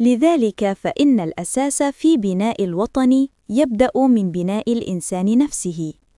لذلك فإن الأساس في بناء الوطن يبدأ من بناء الإنسان نفسه.